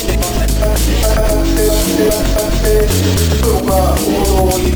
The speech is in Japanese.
「心が踊り